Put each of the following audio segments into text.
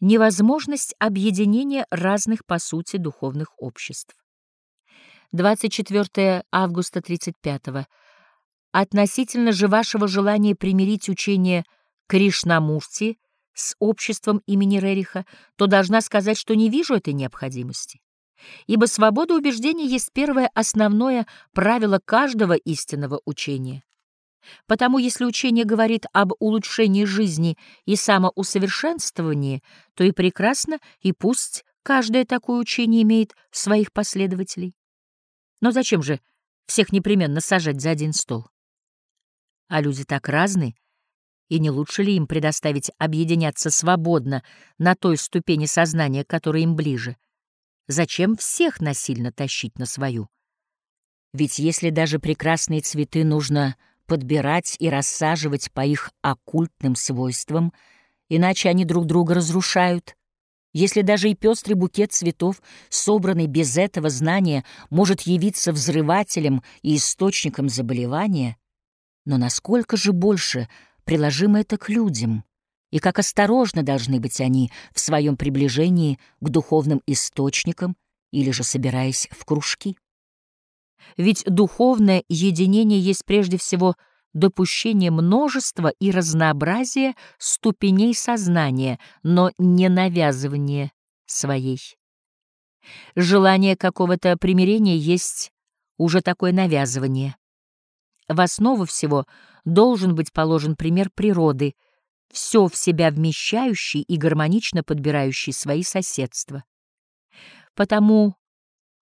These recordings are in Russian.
Невозможность объединения разных по сути духовных обществ. 24 августа 35 -го. Относительно же вашего желания примирить учение Кришнамурти с обществом имени Рериха, то должна сказать, что не вижу этой необходимости. Ибо свобода убеждения есть первое основное правило каждого истинного учения. Потому если учение говорит об улучшении жизни и самоусовершенствовании, то и прекрасно, и пусть каждое такое учение имеет своих последователей. Но зачем же всех непременно сажать за один стол? А люди так разны, и не лучше ли им предоставить объединяться свободно на той ступени сознания, которая им ближе? Зачем всех насильно тащить на свою? Ведь если даже прекрасные цветы нужно подбирать и рассаживать по их оккультным свойствам, иначе они друг друга разрушают. Если даже и пестрый букет цветов, собранный без этого знания, может явиться взрывателем и источником заболевания, но насколько же больше приложимо это к людям, и как осторожно должны быть они в своем приближении к духовным источникам или же собираясь в кружки? Ведь духовное единение есть прежде всего допущение множества и разнообразия ступеней сознания, но не навязывание своей. Желание какого-то примирения есть уже такое навязывание. В основу всего должен быть положен пример природы, все в себя вмещающий и гармонично подбирающий свои соседства. Потому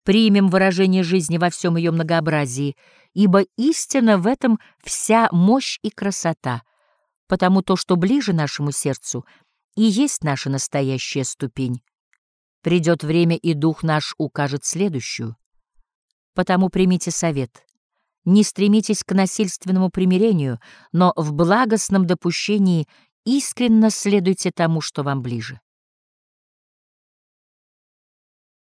примем выражение жизни во всем ее многообразии, ибо истина в этом вся мощь и красота, потому то, что ближе нашему сердцу, и есть наша настоящая ступень. Придет время, и дух наш укажет следующую. Потому примите совет. Не стремитесь к насильственному примирению, но в благостном допущении искренно следуйте тому, что вам ближе.